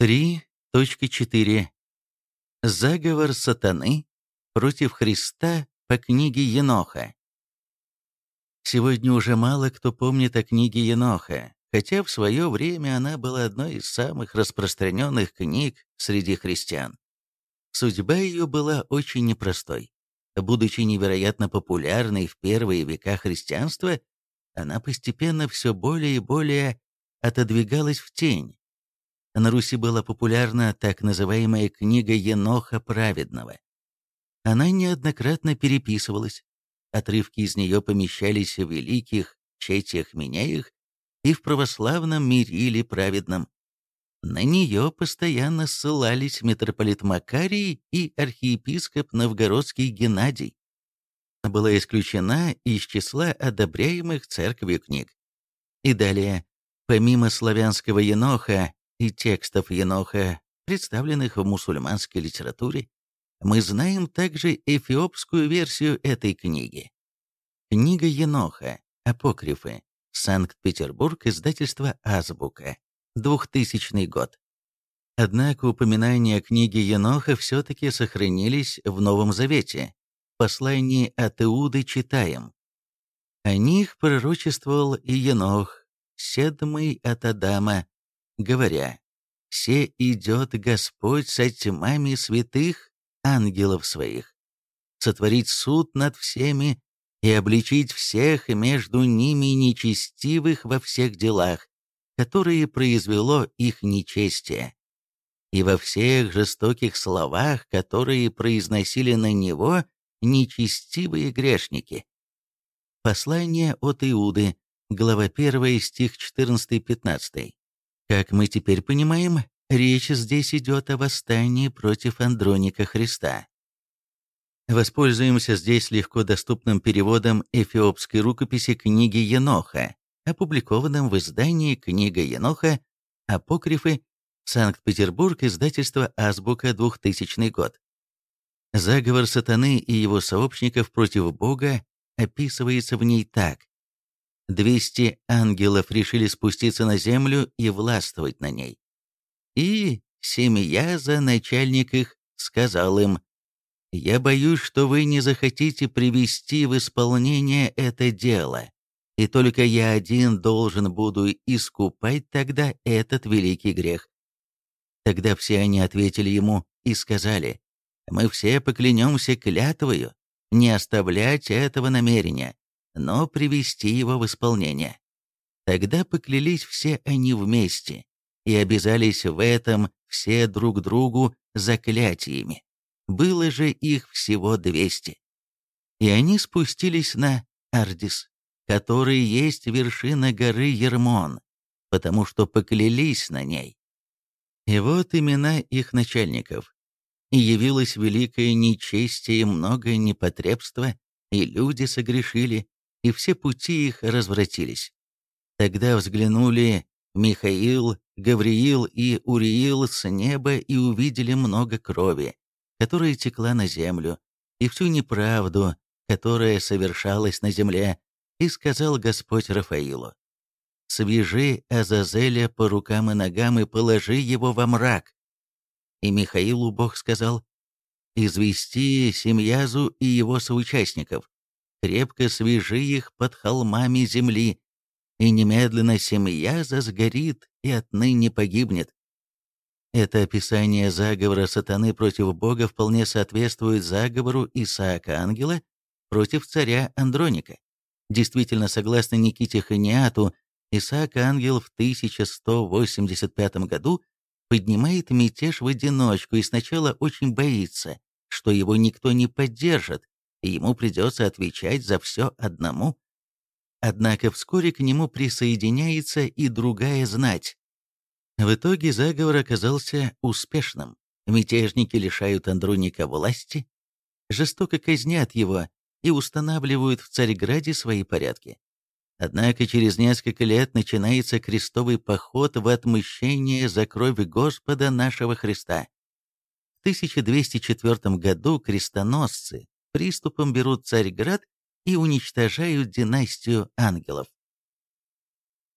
3.4. Заговор сатаны против Христа по книге Еноха. Сегодня уже мало кто помнит о книге Еноха, хотя в свое время она была одной из самых распространенных книг среди христиан. Судьба ее была очень непростой. Будучи невероятно популярной в первые века христианства, она постепенно все более и более отодвигалась в тень, на Руси была популярна так называемая книга Еноха Праведного. Она неоднократно переписывалась. Отрывки из нее помещались в великих четях меняях и в православном Мириле Праведном. На нее постоянно ссылались митрополит Макарий и архиепископ Новгородский Геннадий. Была исключена из числа одобряемых церковью книг. И далее, помимо славянского еноха, и текстов Еноха, представленных в мусульманской литературе, мы знаем также эфиопскую версию этой книги. Книга Еноха, Апокрифы, Санкт-Петербург, издательство «Азбука», 2000 год. Однако упоминания о книге Еноха все-таки сохранились в Новом Завете. Послании от Иуды читаем. О них пророчествовал и Енох, седмый от Адама, говоря, «Се идет Господь со тьмами святых ангелов своих, сотворить суд над всеми и обличить всех между ними нечестивых во всех делах, которые произвело их нечестие, и во всех жестоких словах, которые произносили на него нечестивые грешники». Послание от Иуды, глава 1, стих 14-15. Как мы теперь понимаем, речь здесь идет о восстании против Андроника Христа. Воспользуемся здесь легко доступным переводом эфиопской рукописи книги Еноха, опубликованным в издании «Книга Еноха. Апокрифы. Санкт-Петербург. Издательство «Азбука. 2000 год». Заговор сатаны и его сообщников против Бога описывается в ней так. Двести ангелов решили спуститься на землю и властвовать на ней. И семья за начальник их сказал им, «Я боюсь, что вы не захотите привести в исполнение это дело, и только я один должен буду искупать тогда этот великий грех». Тогда все они ответили ему и сказали, «Мы все поклянемся клятвою не оставлять этого намерения, но привести его в исполнение. Тогда поклялись все они вместе и обязались в этом все друг другу заклятиями. Было же их всего двести. И они спустились на Ардис, который есть вершина горы Ермон, потому что поклялись на ней. И вот имена их начальников. И явилось великое нечестие и многое непотребство, и люди согрешили, и все пути их развратились. Тогда взглянули Михаил, Гавриил и Уриил с неба и увидели много крови, которая текла на землю, и всю неправду, которая совершалась на земле, и сказал Господь Рафаилу, «Свяжи Азазеля по рукам и ногам и положи его во мрак». И Михаилу Бог сказал, «Извести Семьязу и его соучастников, крепко свяжи их под холмами земли, и немедленно семья засгорит и отныне погибнет. Это описание заговора сатаны против Бога вполне соответствует заговору Исаака Ангела против царя Андроника. Действительно, согласно Никите Ханиату, Исаак Ангел в 1185 году поднимает мятеж в одиночку и сначала очень боится, что его никто не поддержит, и ему придется отвечать за все одному. Однако вскоре к нему присоединяется и другая знать. В итоге заговор оказался успешным. Мятежники лишают Андроника власти, жестоко казнят его и устанавливают в Царьграде свои порядки. Однако через несколько лет начинается крестовый поход в отмщение за кровь Господа нашего Христа. В 1204 году крестоносцы приступом берут Царьград и уничтожают династию ангелов.